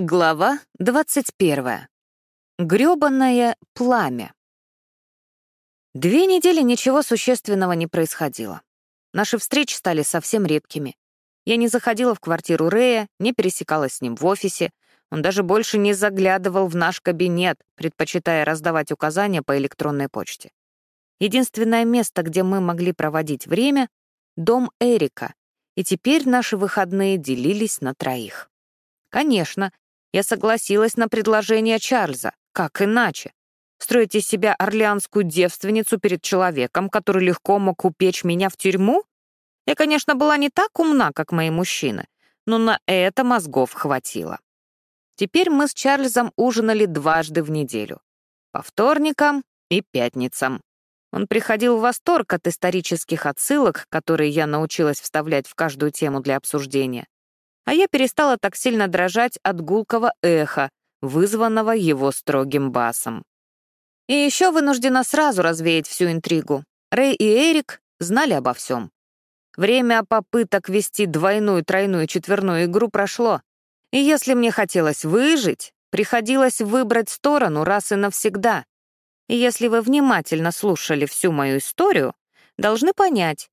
Глава 21. Грёбаное пламя. Две недели ничего существенного не происходило. Наши встречи стали совсем редкими. Я не заходила в квартиру Рэя, не пересекалась с ним в офисе, он даже больше не заглядывал в наш кабинет, предпочитая раздавать указания по электронной почте. Единственное место, где мы могли проводить время — дом Эрика, и теперь наши выходные делились на троих. Конечно, я согласилась на предложение Чарльза. Как иначе? Строить из себя орлеанскую девственницу перед человеком, который легко мог упечь меня в тюрьму? Я, конечно, была не так умна, как мои мужчины, но на это мозгов хватило. Теперь мы с Чарльзом ужинали дважды в неделю. По вторникам и пятницам. Он приходил в восторг от исторических отсылок, которые я научилась вставлять в каждую тему для обсуждения а я перестала так сильно дрожать от гулкого эха, вызванного его строгим басом. И еще вынуждена сразу развеять всю интригу. Рэй и Эрик знали обо всем. Время попыток вести двойную, тройную, четверную игру прошло. И если мне хотелось выжить, приходилось выбрать сторону раз и навсегда. И если вы внимательно слушали всю мою историю, должны понять,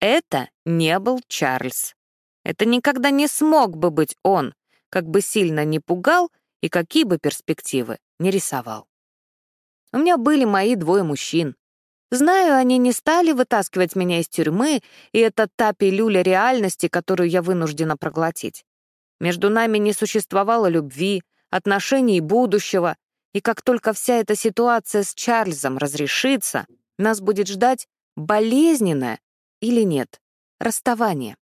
это не был Чарльз. Это никогда не смог бы быть он, как бы сильно не пугал и какие бы перспективы не рисовал. У меня были мои двое мужчин. Знаю, они не стали вытаскивать меня из тюрьмы, и это та пилюля реальности, которую я вынуждена проглотить. Между нами не существовало любви, отношений и будущего, и как только вся эта ситуация с Чарльзом разрешится, нас будет ждать болезненное или нет расставание.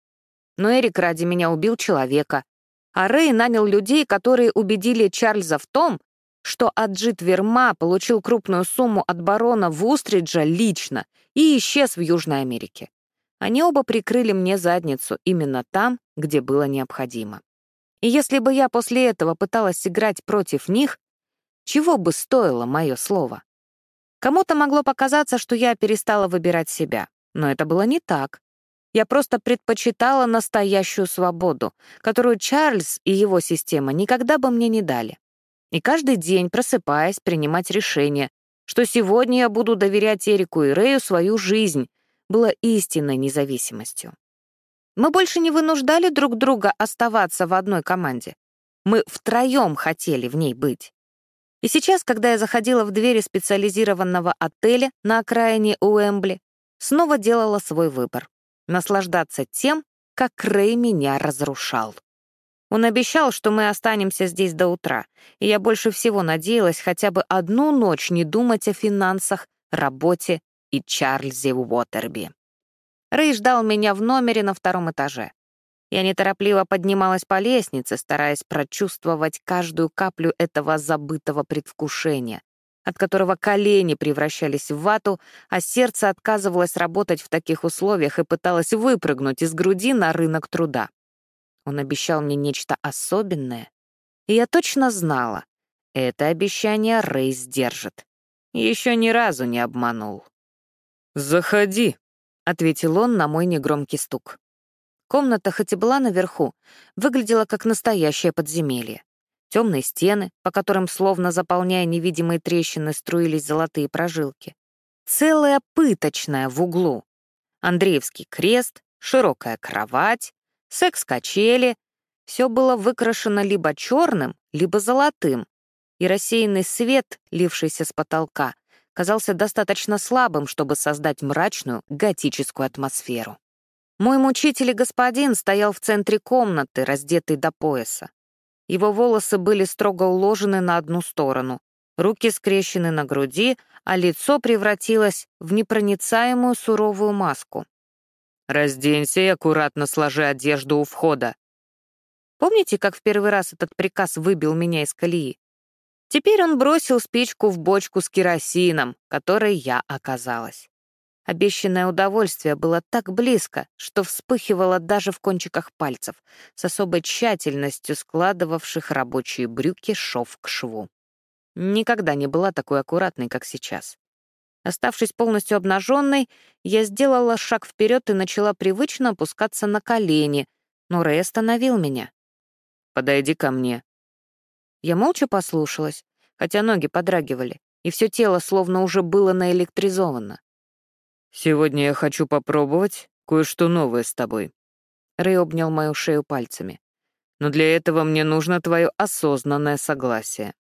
Но Эрик ради меня убил человека, а Рэй нанял людей, которые убедили Чарльза в том, что Аджит Верма получил крупную сумму от барона Вустриджа лично и исчез в Южной Америке. Они оба прикрыли мне задницу именно там, где было необходимо. И если бы я после этого пыталась играть против них, чего бы стоило мое слово? Кому-то могло показаться, что я перестала выбирать себя, но это было не так. Я просто предпочитала настоящую свободу, которую Чарльз и его система никогда бы мне не дали. И каждый день, просыпаясь, принимать решение, что сегодня я буду доверять Эрику и Рэю свою жизнь, было истинной независимостью. Мы больше не вынуждали друг друга оставаться в одной команде. Мы втроем хотели в ней быть. И сейчас, когда я заходила в двери специализированного отеля на окраине Уэмбли, снова делала свой выбор наслаждаться тем, как Рэй меня разрушал. Он обещал, что мы останемся здесь до утра, и я больше всего надеялась хотя бы одну ночь не думать о финансах, работе и Чарльзе Уотерби. Рэй ждал меня в номере на втором этаже. Я неторопливо поднималась по лестнице, стараясь прочувствовать каждую каплю этого забытого предвкушения, от которого колени превращались в вату, а сердце отказывалось работать в таких условиях и пыталось выпрыгнуть из груди на рынок труда. Он обещал мне нечто особенное, и я точно знала, это обещание Рэй сдержит. Еще ни разу не обманул. «Заходи», — ответил он на мой негромкий стук. Комната, хоть и была наверху, выглядела как настоящее подземелье. Темные стены, по которым, словно заполняя невидимые трещины, струились золотые прожилки. Целая пыточная в углу. Андреевский крест, широкая кровать, секс-качели. Все было выкрашено либо черным, либо золотым, и рассеянный свет, лившийся с потолка, казался достаточно слабым, чтобы создать мрачную готическую атмосферу. Мой мучитель и господин стоял в центре комнаты, раздетый до пояса. Его волосы были строго уложены на одну сторону, руки скрещены на груди, а лицо превратилось в непроницаемую суровую маску. «Разденься и аккуратно сложи одежду у входа». Помните, как в первый раз этот приказ выбил меня из колеи? Теперь он бросил спичку в бочку с керосином, которой я оказалась. Обещанное удовольствие было так близко, что вспыхивало даже в кончиках пальцев, с особой тщательностью складывавших рабочие брюки шов к шву. Никогда не была такой аккуратной, как сейчас. Оставшись полностью обнаженной, я сделала шаг вперед и начала привычно опускаться на колени, но Рэй остановил меня. «Подойди ко мне». Я молча послушалась, хотя ноги подрагивали, и все тело словно уже было наэлектризовано. «Сегодня я хочу попробовать кое-что новое с тобой». Рэй обнял мою шею пальцами. «Но для этого мне нужно твое осознанное согласие».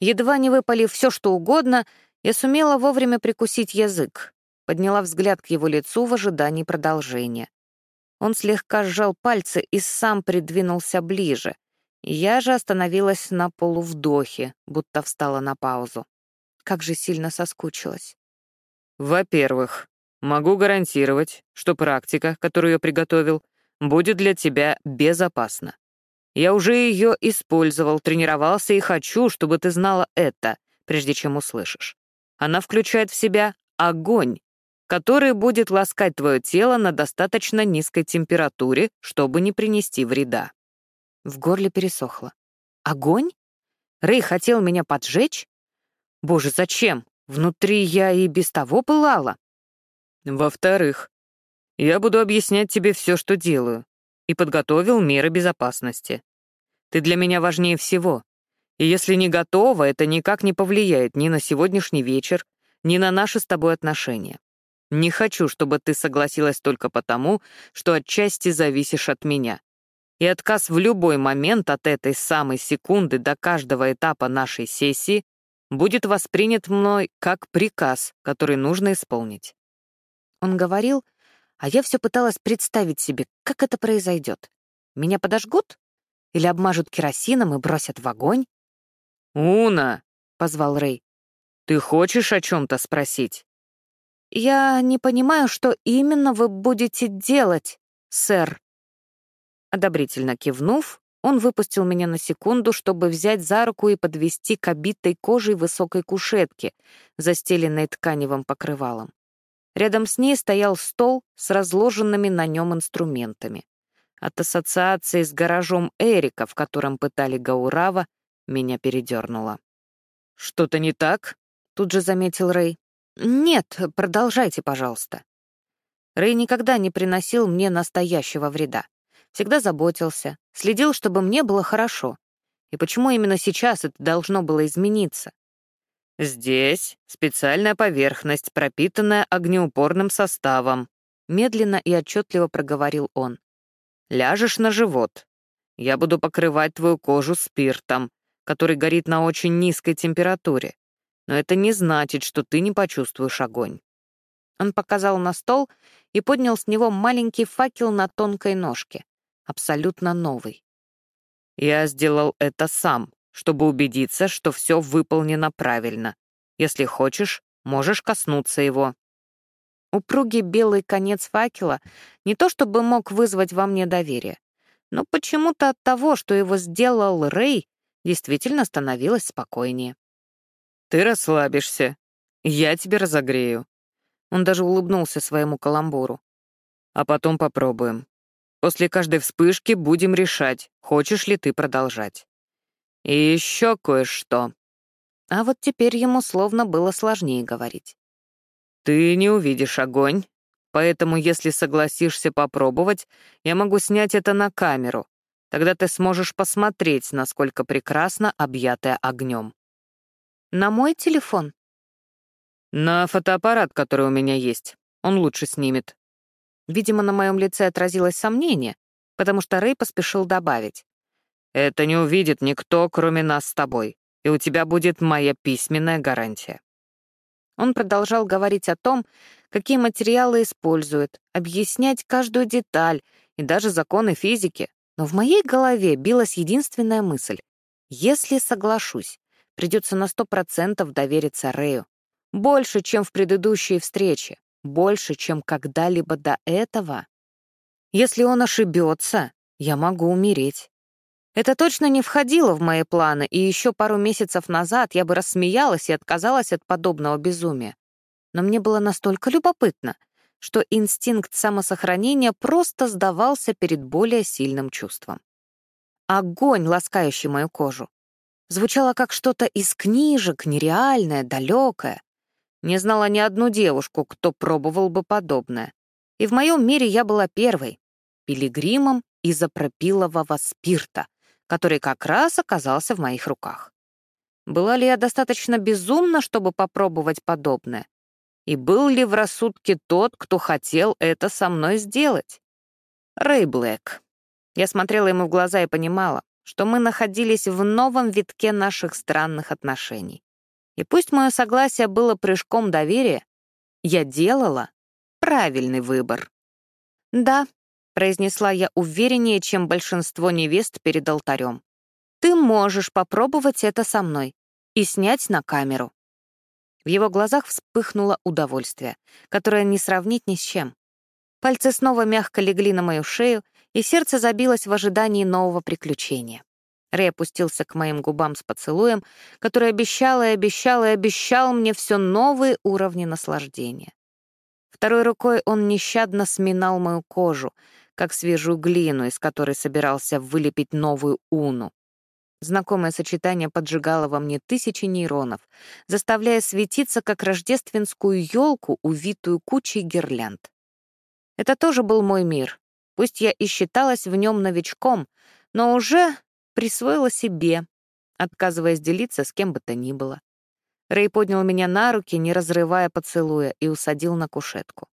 Едва не выпалив все, что угодно, я сумела вовремя прикусить язык, подняла взгляд к его лицу в ожидании продолжения. Он слегка сжал пальцы и сам придвинулся ближе. Я же остановилась на полувдохе, будто встала на паузу. Как же сильно соскучилась. «Во-первых, могу гарантировать, что практика, которую я приготовил, будет для тебя безопасна. Я уже ее использовал, тренировался и хочу, чтобы ты знала это, прежде чем услышишь. Она включает в себя огонь, который будет ласкать твое тело на достаточно низкой температуре, чтобы не принести вреда. В горле пересохло. Огонь? Рэй хотел меня поджечь? Боже, зачем? Внутри я и без того пылала. Во-вторых, я буду объяснять тебе все, что делаю, и подготовил меры безопасности. Ты для меня важнее всего. И если не готова, это никак не повлияет ни на сегодняшний вечер, ни на наши с тобой отношения. Не хочу, чтобы ты согласилась только потому, что отчасти зависишь от меня. И отказ в любой момент от этой самой секунды до каждого этапа нашей сессии будет воспринят мной как приказ, который нужно исполнить. Он говорил, а я все пыталась представить себе, как это произойдет. Меня подожгут? Или обмажут керосином и бросят в огонь? «Уна!» — позвал Рэй. «Ты хочешь о чем-то спросить?» «Я не понимаю, что именно вы будете делать, сэр». Одобрительно кивнув, он выпустил меня на секунду, чтобы взять за руку и подвести к обитой кожей высокой кушетке, застеленной тканевым покрывалом. Рядом с ней стоял стол с разложенными на нем инструментами. От ассоциации с гаражом Эрика, в котором пытали Гаурава, меня передернуло. «Что-то не так?» — тут же заметил Рэй. «Нет, продолжайте, пожалуйста». Рэй никогда не приносил мне настоящего вреда. Всегда заботился, следил, чтобы мне было хорошо. И почему именно сейчас это должно было измениться? «Здесь специальная поверхность, пропитанная огнеупорным составом», медленно и отчетливо проговорил он. «Ляжешь на живот. Я буду покрывать твою кожу спиртом, который горит на очень низкой температуре но это не значит, что ты не почувствуешь огонь». Он показал на стол и поднял с него маленький факел на тонкой ножке, абсолютно новый. «Я сделал это сам, чтобы убедиться, что все выполнено правильно. Если хочешь, можешь коснуться его». Упругий белый конец факела не то чтобы мог вызвать во мне доверие, но почему-то от того, что его сделал Рэй, действительно становилось спокойнее. Ты расслабишься. Я тебе разогрею». Он даже улыбнулся своему каламбуру. «А потом попробуем. После каждой вспышки будем решать, хочешь ли ты продолжать. И еще кое-что». А вот теперь ему словно было сложнее говорить. «Ты не увидишь огонь, поэтому если согласишься попробовать, я могу снять это на камеру. Тогда ты сможешь посмотреть, насколько прекрасно объятая огнем. На мой телефон? На фотоаппарат, который у меня есть. Он лучше снимет. Видимо, на моем лице отразилось сомнение, потому что Рэй поспешил добавить. Это не увидит никто, кроме нас с тобой, и у тебя будет моя письменная гарантия. Он продолжал говорить о том, какие материалы используют, объяснять каждую деталь и даже законы физики. Но в моей голове билась единственная мысль. Если соглашусь, Придется на сто процентов довериться Рэю. Больше, чем в предыдущей встрече. Больше, чем когда-либо до этого. Если он ошибется, я могу умереть. Это точно не входило в мои планы, и еще пару месяцев назад я бы рассмеялась и отказалась от подобного безумия. Но мне было настолько любопытно, что инстинкт самосохранения просто сдавался перед более сильным чувством. Огонь, ласкающий мою кожу, звучало как что-то из книжек, нереальное, далекое. Не знала ни одну девушку, кто пробовал бы подобное. И в моем мире я была первой, пилигримом изопропилового спирта, который как раз оказался в моих руках. Была ли я достаточно безумна, чтобы попробовать подобное? И был ли в рассудке тот, кто хотел это со мной сделать? Рэй Блэк. Я смотрела ему в глаза и понимала, что мы находились в новом витке наших странных отношений. И пусть мое согласие было прыжком доверия, я делала правильный выбор. «Да», — произнесла я увереннее, чем большинство невест перед алтарем. «Ты можешь попробовать это со мной и снять на камеру». В его глазах вспыхнуло удовольствие, которое не сравнить ни с чем. Пальцы снова мягко легли на мою шею, и сердце забилось в ожидании нового приключения. Рэй опустился к моим губам с поцелуем, который обещал и обещал и обещал мне все новые уровни наслаждения. Второй рукой он нещадно сминал мою кожу, как свежую глину, из которой собирался вылепить новую уну. Знакомое сочетание поджигало во мне тысячи нейронов, заставляя светиться, как рождественскую елку, увитую кучей гирлянд. Это тоже был мой мир. Пусть я и считалась в нем новичком, но уже присвоила себе, отказываясь делиться с кем бы то ни было. Рэй поднял меня на руки, не разрывая поцелуя, и усадил на кушетку.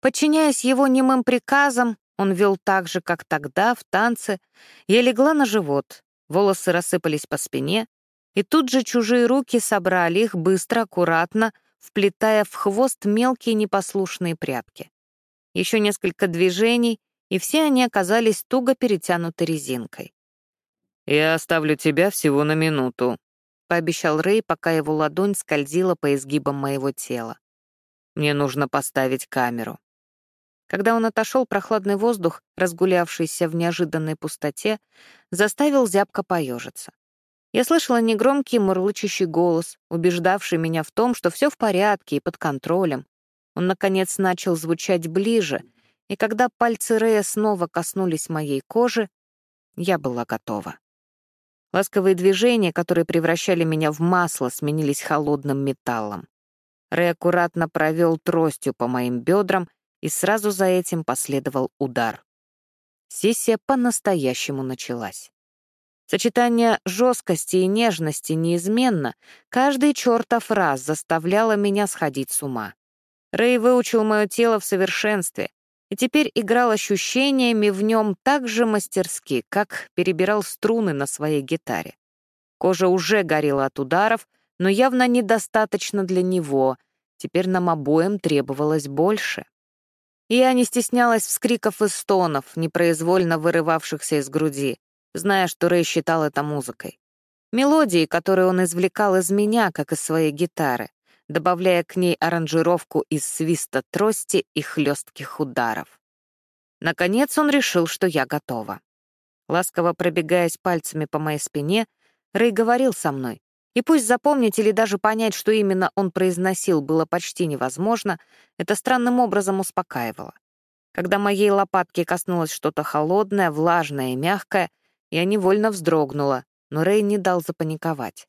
Подчиняясь его немым приказам, он вел так же, как тогда, в танце. Я легла на живот, волосы рассыпались по спине, и тут же чужие руки собрали их быстро, аккуратно, вплетая в хвост мелкие непослушные прядки. Еще несколько движений, и все они оказались туго перетянуты резинкой. «Я оставлю тебя всего на минуту», — пообещал Рэй, пока его ладонь скользила по изгибам моего тела. «Мне нужно поставить камеру». Когда он отошел, прохладный воздух, разгулявшийся в неожиданной пустоте, заставил зябко поежиться. Я слышала негромкий мурлычащий голос, убеждавший меня в том, что все в порядке и под контролем. Он, наконец, начал звучать ближе, и когда пальцы Рэя снова коснулись моей кожи, я была готова. Ласковые движения, которые превращали меня в масло, сменились холодным металлом. Рэй аккуратно провел тростью по моим бедрам, и сразу за этим последовал удар. Сессия по-настоящему началась. Сочетание жесткости и нежности неизменно, каждый чертов раз заставляло меня сходить с ума. Рэй выучил мое тело в совершенстве, и теперь играл ощущениями в нем так же мастерски, как перебирал струны на своей гитаре. Кожа уже горела от ударов, но явно недостаточно для него. Теперь нам обоим требовалось больше. Я не стеснялась вскриков и стонов, непроизвольно вырывавшихся из груди, зная, что Рэй считал это музыкой. Мелодии, которые он извлекал из меня, как из своей гитары добавляя к ней аранжировку из свиста трости и хлестких ударов. Наконец он решил, что я готова. Ласково пробегаясь пальцами по моей спине, Рэй говорил со мной. И пусть запомнить или даже понять, что именно он произносил, было почти невозможно, это странным образом успокаивало. Когда моей лопатки коснулось что-то холодное, влажное и мягкое, я невольно вздрогнула, но Рэй не дал запаниковать.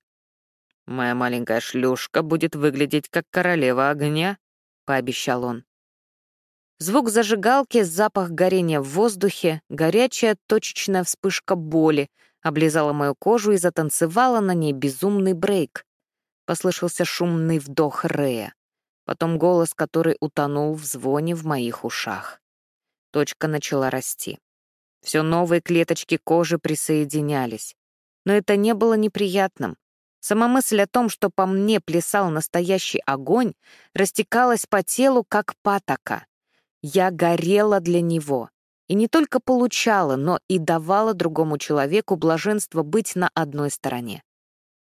«Моя маленькая шлюшка будет выглядеть как королева огня», — пообещал он. Звук зажигалки, запах горения в воздухе, горячая точечная вспышка боли облизала мою кожу и затанцевала на ней безумный брейк. Послышался шумный вдох Рея, потом голос, который утонул в звоне в моих ушах. Точка начала расти. Все новые клеточки кожи присоединялись. Но это не было неприятным. Сама мысль о том, что по мне плясал настоящий огонь, растекалась по телу, как патока. Я горела для него. И не только получала, но и давала другому человеку блаженство быть на одной стороне.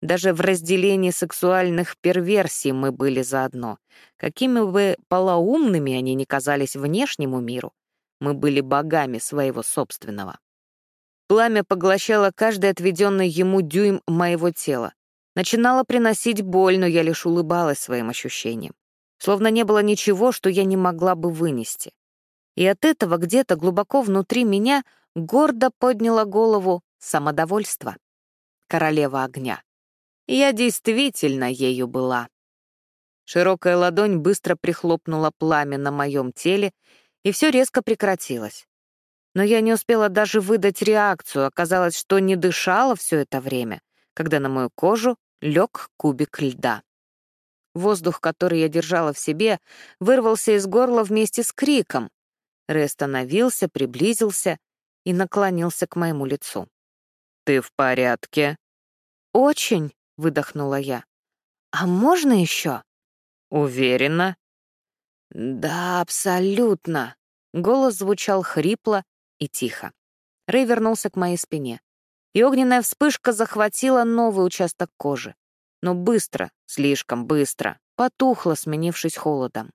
Даже в разделении сексуальных перверсий мы были заодно. Какими бы полоумными они ни казались внешнему миру, мы были богами своего собственного. Пламя поглощало каждый отведенный ему дюйм моего тела. Начинала приносить боль, но я лишь улыбалась своим ощущениям. Словно не было ничего, что я не могла бы вынести. И от этого где-то глубоко внутри меня гордо подняла голову самодовольство. Королева огня. Я действительно ею была. Широкая ладонь быстро прихлопнула пламя на моем теле, и все резко прекратилось. Но я не успела даже выдать реакцию, оказалось, что не дышала все это время, когда на мою кожу лег кубик льда. Воздух, который я держала в себе, вырвался из горла вместе с криком. Рэй остановился, приблизился и наклонился к моему лицу. «Ты в порядке?» «Очень», — выдохнула я. «А можно еще?» «Уверена?» «Да, абсолютно». Голос звучал хрипло и тихо. Рэй вернулся к моей спине, и огненная вспышка захватила новый участок кожи. Но быстро, слишком быстро, потухла, сменившись холодом.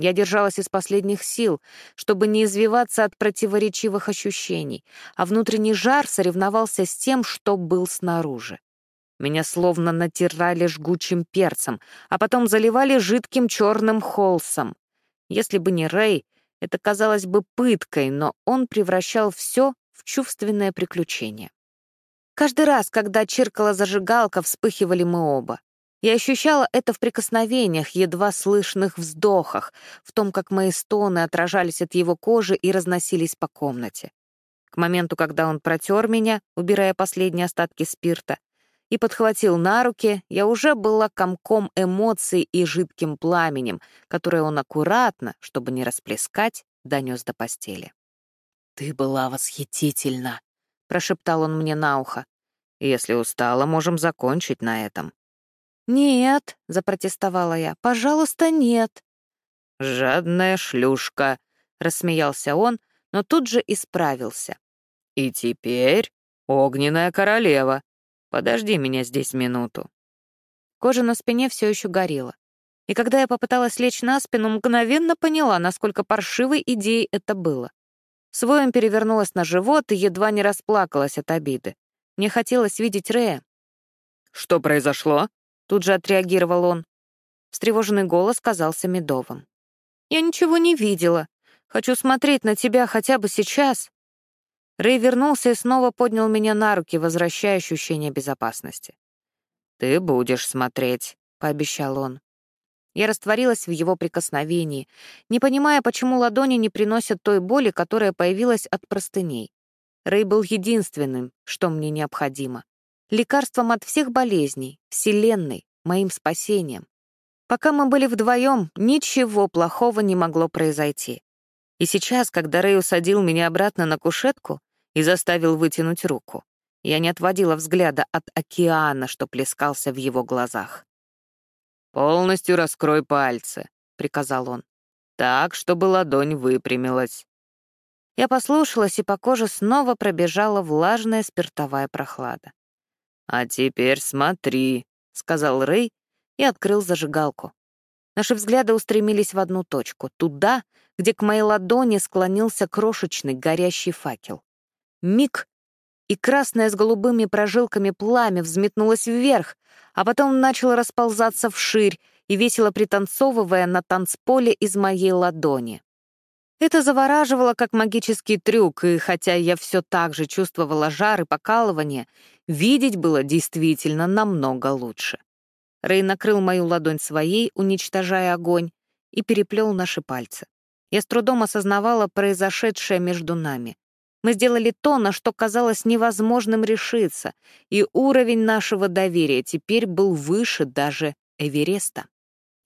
Я держалась из последних сил, чтобы не извиваться от противоречивых ощущений, а внутренний жар соревновался с тем, что был снаружи. Меня словно натирали жгучим перцем, а потом заливали жидким черным холсом. Если бы не Рэй, это казалось бы пыткой, но он превращал все в чувственное приключение. Каждый раз, когда чиркала зажигалка, вспыхивали мы оба. Я ощущала это в прикосновениях, едва слышных вздохах, в том, как мои стоны отражались от его кожи и разносились по комнате. К моменту, когда он протер меня, убирая последние остатки спирта, и подхватил на руки, я уже была комком эмоций и жидким пламенем, которое он аккуратно, чтобы не расплескать, донес до постели. «Ты была восхитительна», — прошептал он мне на ухо. «Если устала, можем закончить на этом». «Нет», — запротестовала я, — «пожалуйста, нет». «Жадная шлюшка», — рассмеялся он, но тут же исправился. «И теперь огненная королева. Подожди меня здесь минуту». Кожа на спине все еще горела. И когда я попыталась лечь на спину, мгновенно поняла, насколько паршивой идеей это было. Своем перевернулась на живот и едва не расплакалась от обиды. Мне хотелось видеть Рея. «Что произошло?» Тут же отреагировал он. Встревоженный голос казался медовым. «Я ничего не видела. Хочу смотреть на тебя хотя бы сейчас». Рэй вернулся и снова поднял меня на руки, возвращая ощущение безопасности. «Ты будешь смотреть», — пообещал он. Я растворилась в его прикосновении, не понимая, почему ладони не приносят той боли, которая появилась от простыней. Рэй был единственным, что мне необходимо лекарством от всех болезней, вселенной, моим спасением. Пока мы были вдвоем, ничего плохого не могло произойти. И сейчас, когда Рэй усадил меня обратно на кушетку и заставил вытянуть руку, я не отводила взгляда от океана, что плескался в его глазах. «Полностью раскрой пальцы», — приказал он, «так, чтобы ладонь выпрямилась». Я послушалась, и по коже снова пробежала влажная спиртовая прохлада. «А теперь смотри», — сказал Рэй и открыл зажигалку. Наши взгляды устремились в одну точку, туда, где к моей ладони склонился крошечный горящий факел. Миг, и красное с голубыми прожилками пламя взметнулось вверх, а потом начало расползаться вширь и весело пританцовывая на танцполе из моей ладони. Это завораживало как магический трюк, и хотя я все так же чувствовала жар и покалывание, видеть было действительно намного лучше. Рэй накрыл мою ладонь своей, уничтожая огонь, и переплел наши пальцы. Я с трудом осознавала произошедшее между нами. Мы сделали то, на что казалось невозможным решиться, и уровень нашего доверия теперь был выше даже Эвереста.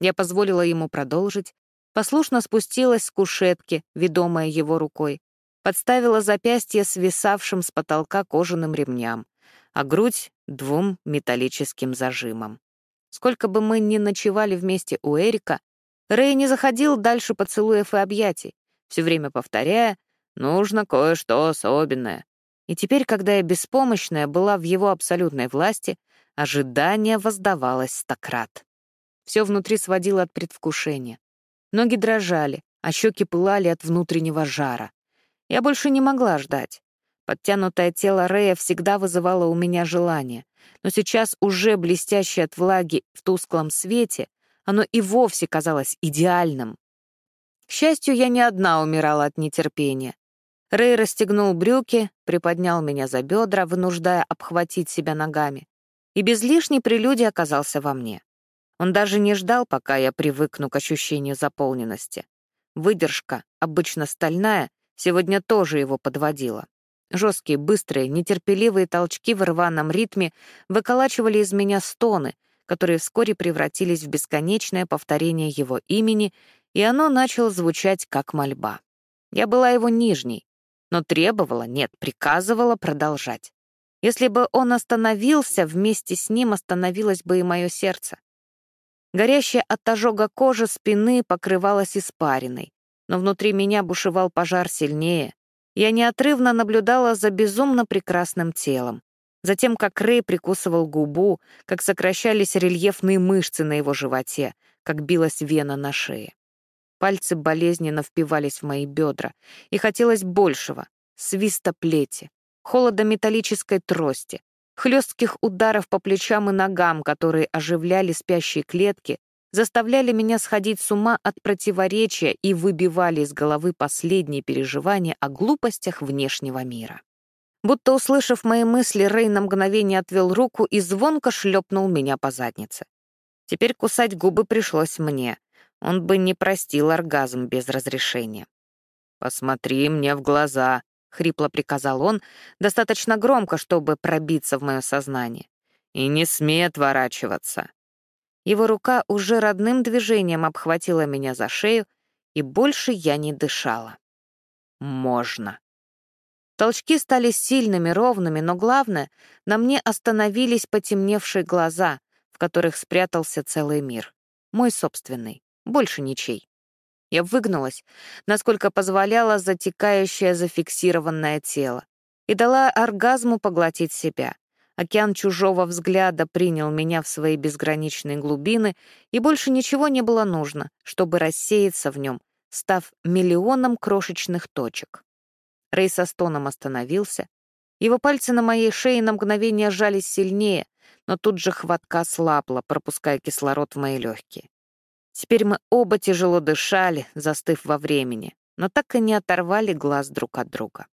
Я позволила ему продолжить, Послушно спустилась с кушетки, ведомая его рукой. Подставила запястье свисавшим с потолка кожаным ремням, а грудь — двум металлическим зажимам. Сколько бы мы ни ночевали вместе у Эрика, Рэй не заходил дальше поцелуев и объятий, все время повторяя «нужно кое-что особенное». И теперь, когда я беспомощная была в его абсолютной власти, ожидание воздавалось стократ. Все внутри сводило от предвкушения. Ноги дрожали, а щеки пылали от внутреннего жара. Я больше не могла ждать. Подтянутое тело Рея всегда вызывало у меня желание, но сейчас, уже блестящее от влаги в тусклом свете, оно и вовсе казалось идеальным. К счастью, я не одна умирала от нетерпения. Рэй расстегнул брюки, приподнял меня за бедра, вынуждая обхватить себя ногами, и без лишней прелюдии оказался во мне. Он даже не ждал, пока я привыкну к ощущению заполненности. Выдержка, обычно стальная, сегодня тоже его подводила. Жесткие, быстрые, нетерпеливые толчки в рваном ритме выколачивали из меня стоны, которые вскоре превратились в бесконечное повторение его имени, и оно начало звучать как мольба. Я была его нижней, но требовала, нет, приказывала продолжать. Если бы он остановился, вместе с ним остановилось бы и мое сердце. Горящая от ожога кожа спины покрывалась испариной, но внутри меня бушевал пожар сильнее. Я неотрывно наблюдала за безумно прекрасным телом, Затем, как Рэй прикусывал губу, как сокращались рельефные мышцы на его животе, как билась вена на шее. Пальцы болезненно впивались в мои бедра, и хотелось большего — свиста плети, холода металлической трости, хлестких ударов по плечам и ногам, которые оживляли спящие клетки, заставляли меня сходить с ума от противоречия и выбивали из головы последние переживания о глупостях внешнего мира. Будто услышав мои мысли, Рэй на мгновение отвел руку и звонко шлепнул меня по заднице. Теперь кусать губы пришлось мне. Он бы не простил оргазм без разрешения. «Посмотри мне в глаза», — хрипло приказал он, достаточно громко, чтобы пробиться в мое сознание. «И не смей отворачиваться». Его рука уже родным движением обхватила меня за шею, и больше я не дышала. «Можно». Толчки стали сильными, ровными, но главное, на мне остановились потемневшие глаза, в которых спрятался целый мир. Мой собственный, больше ничей. Я выгнулась, насколько позволяло затекающее зафиксированное тело, и дала оргазму поглотить себя. Океан чужого взгляда принял меня в свои безграничные глубины, и больше ничего не было нужно, чтобы рассеяться в нем, став миллионом крошечных точек. Рэй со стоном остановился. Его пальцы на моей шее на мгновение сжались сильнее, но тут же хватка слабла, пропуская кислород в мои легкие. Теперь мы оба тяжело дышали, застыв во времени, но так и не оторвали глаз друг от друга.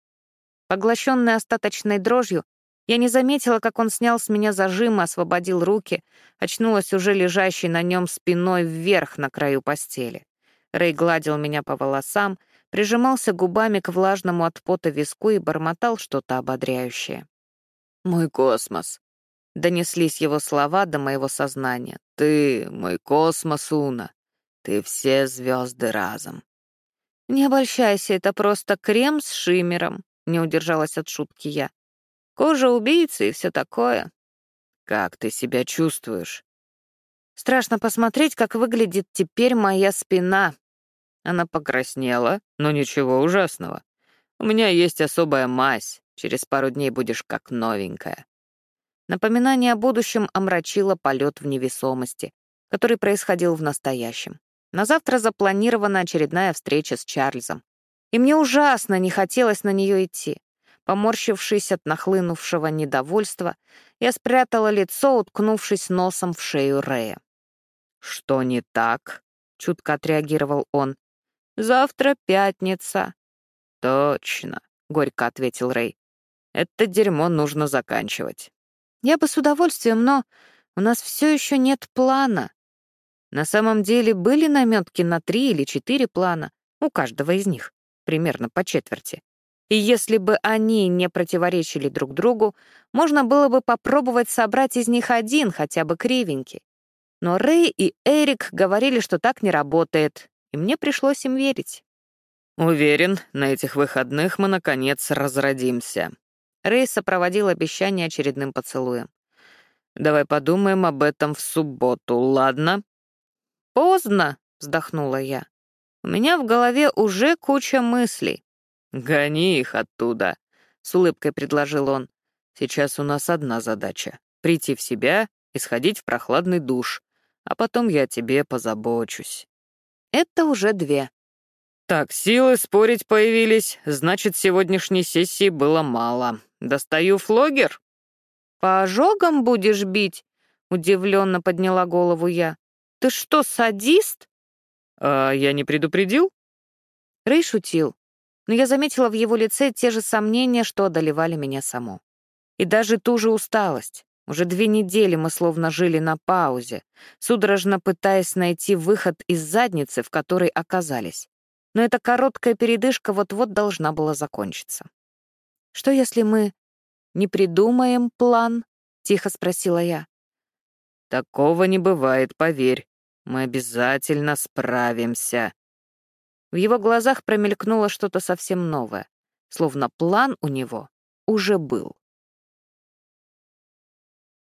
Поглощенная остаточной дрожью, я не заметила, как он снял с меня зажим и освободил руки, очнулась уже лежащей на нем спиной вверх на краю постели. Рэй гладил меня по волосам, прижимался губами к влажному от пота виску и бормотал что-то ободряющее. «Мой космос!» — донеслись его слова до моего сознания. «Ты — мой космос, Уна! Ты все звезды разом!» «Не обольщайся, это просто крем с шиммером», — не удержалась от шутки я. «Кожа убийцы и все такое». «Как ты себя чувствуешь?» «Страшно посмотреть, как выглядит теперь моя спина», она покраснела, но ничего ужасного. У меня есть особая мазь, через пару дней будешь как новенькая. Напоминание о будущем омрачило полет в невесомости, который происходил в настоящем. На завтра запланирована очередная встреча с Чарльзом. И мне ужасно не хотелось на нее идти. Поморщившись от нахлынувшего недовольства, я спрятала лицо, уткнувшись носом в шею Рэя. «Что не так?» — чутко отреагировал он. Завтра пятница». «Точно», — горько ответил Рэй. «Это дерьмо нужно заканчивать». «Я бы с удовольствием, но у нас все еще нет плана». На самом деле были наметки на три или четыре плана, у каждого из них, примерно по четверти. И если бы они не противоречили друг другу, можно было бы попробовать собрать из них один, хотя бы кривенький. Но Рэй и Эрик говорили, что так не работает, и мне пришлось им верить. «Уверен, на этих выходных мы, наконец, разродимся». Рэй сопроводил обещание очередным поцелуем. «Давай подумаем об этом в субботу, ладно?» «Поздно», — вздохнула я. «У меня в голове уже куча мыслей». «Гони их оттуда», — с улыбкой предложил он. «Сейчас у нас одна задача — прийти в себя и сходить в прохладный душ, а потом я тебе позабочусь». Это уже две. Так, силы спорить появились, значит, сегодняшней сессии было мало. Достаю флогер? По ожогам будешь бить? Удивленно подняла голову я. Ты что, садист? А я не предупредил? Рэй шутил, но я заметила в его лице те же сомнения, что одолевали меня саму. И даже ту же усталость. Уже две недели мы словно жили на паузе, судорожно пытаясь найти выход из задницы, в которой оказались. но эта короткая передышка вот-вот должна была закончиться. «Что, если мы не придумаем план?» — тихо спросила я. «Такого не бывает, поверь. Мы обязательно справимся». В его глазах промелькнуло что-то совсем новое, словно план у него уже был.